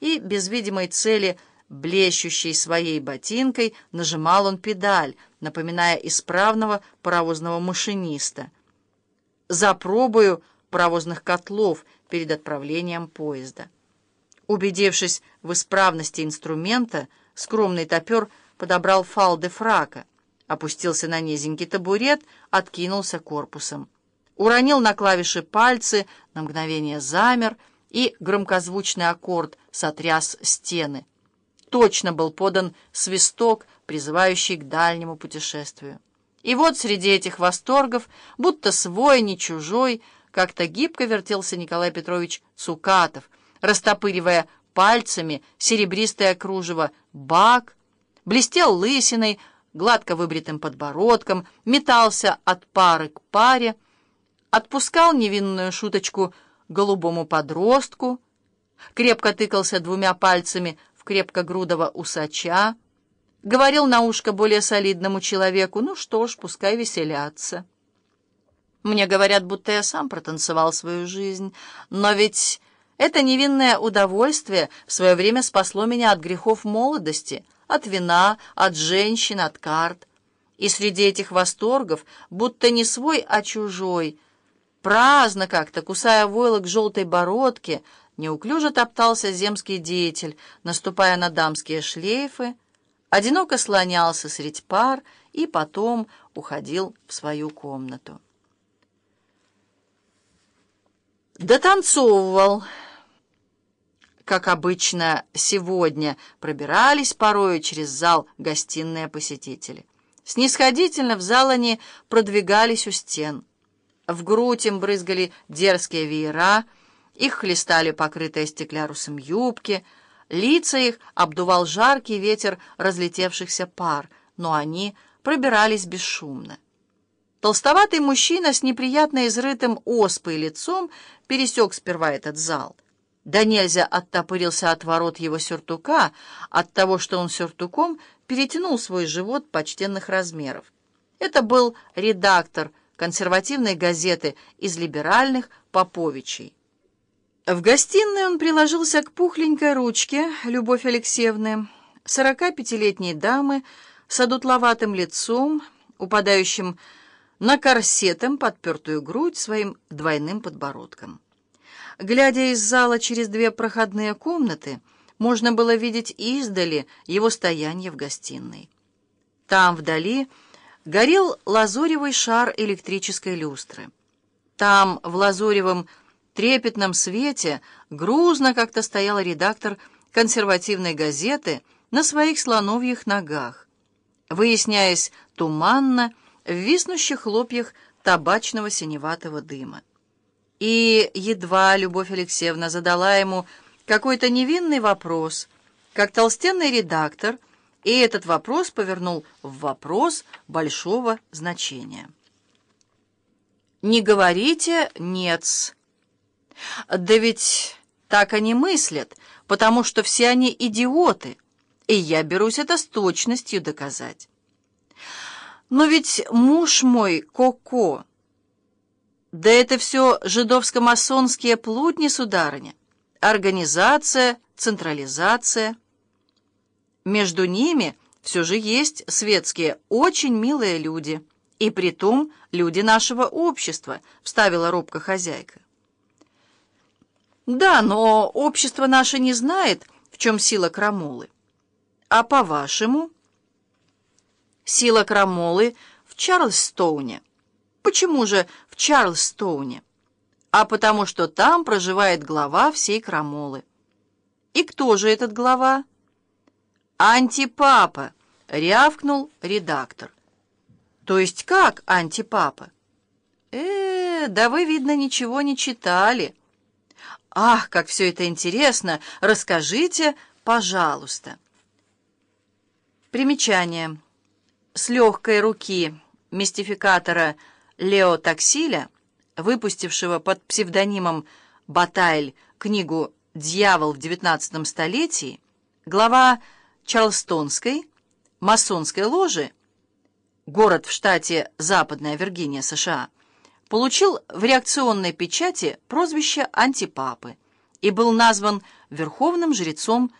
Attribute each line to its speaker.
Speaker 1: и без видимой цели, блещущей своей ботинкой, нажимал он педаль, напоминая исправного паровозного машиниста. За пробою паровозных котлов перед отправлением поезда. Убедившись в исправности инструмента, скромный топер подобрал фалды фрака, опустился на низенький табурет, откинулся корпусом. Уронил на клавиши пальцы, на мгновение замер, и громкозвучный аккорд сотряс стены. Точно был подан свисток, призывающий к дальнему путешествию. И вот среди этих восторгов, будто свой, не чужой, как-то гибко вертелся Николай Петрович Цукатов, растопыривая пальцами серебристое кружево бак, блестел лысиной, гладко выбритым подбородком, метался от пары к паре, отпускал невинную шуточку голубому подростку, крепко тыкался двумя пальцами в крепкогрудого усача, говорил на ушко более солидному человеку, ну что ж, пускай веселятся. Мне говорят, будто я сам протанцевал свою жизнь, но ведь это невинное удовольствие в свое время спасло меня от грехов молодости, от вина, от женщин, от карт. И среди этих восторгов, будто не свой, а чужой, праздно как-то, кусая войлок желтой бородки, неуклюже топтался земский деятель, наступая на дамские шлейфы, одиноко слонялся средь пар и потом уходил в свою комнату. Дотанцовывал как обычно сегодня, пробирались порою через зал гостиные посетители. Снисходительно в зал они продвигались у стен. В грудь им брызгали дерзкие веера, их хлестали покрытые стеклярусом юбки, лица их обдувал жаркий ветер разлетевшихся пар, но они пробирались бесшумно. Толстоватый мужчина с неприятно изрытым оспой лицом пересек сперва этот зал — да нельзя оттопырился от ворот его сюртука, от того, что он сюртуком перетянул свой живот почтенных размеров. Это был редактор консервативной газеты из либеральных Поповичей. В гостиной он приложился к пухленькой ручке Любовь Алексеевны, 45-летней дамы с одутловатым лицом, упадающим на корсетом подпертую грудь своим двойным подбородком. Глядя из зала через две проходные комнаты, можно было видеть издали его стояние в гостиной. Там, вдали, горел лазуревый шар электрической люстры. Там, в лазуревом трепетном свете, грузно как-то стоял редактор консервативной газеты на своих слоновьих ногах, выясняясь туманно в виснущих хлопьях табачного синеватого дыма. И едва Любовь Алексеевна задала ему какой-то невинный вопрос, как толстенный редактор, и этот вопрос повернул в вопрос большого значения. «Не говорите «нет-с». Да ведь так они мыслят, потому что все они идиоты, и я берусь это с точностью доказать. Но ведь муж мой Коко... Да это все жидовско-масонские плутни, сударыня. Организация, централизация. Между ними все же есть светские, очень милые люди. И притом люди нашего общества, вставила робко хозяйка. Да, но общество наше не знает, в чем сила крамолы. А по-вашему? Сила крамолы в Чарльстоуне. Почему же в Чарльстоуне? А потому что там проживает глава всей крамолы. И кто же этот глава? Антипапа, рявкнул редактор. То есть как антипапа? Э, да вы, видно, ничего не читали. Ах, как все это интересно! Расскажите, пожалуйста. Примечание. С легкой руки мистификатора Лео Таксиля, выпустившего под псевдонимом Батайль книгу «Дьявол в XIX столетии», глава Чарлстонской масонской ложи, город в штате Западная Виргиния, США, получил в реакционной печати прозвище «Антипапы» и был назван верховным жрецом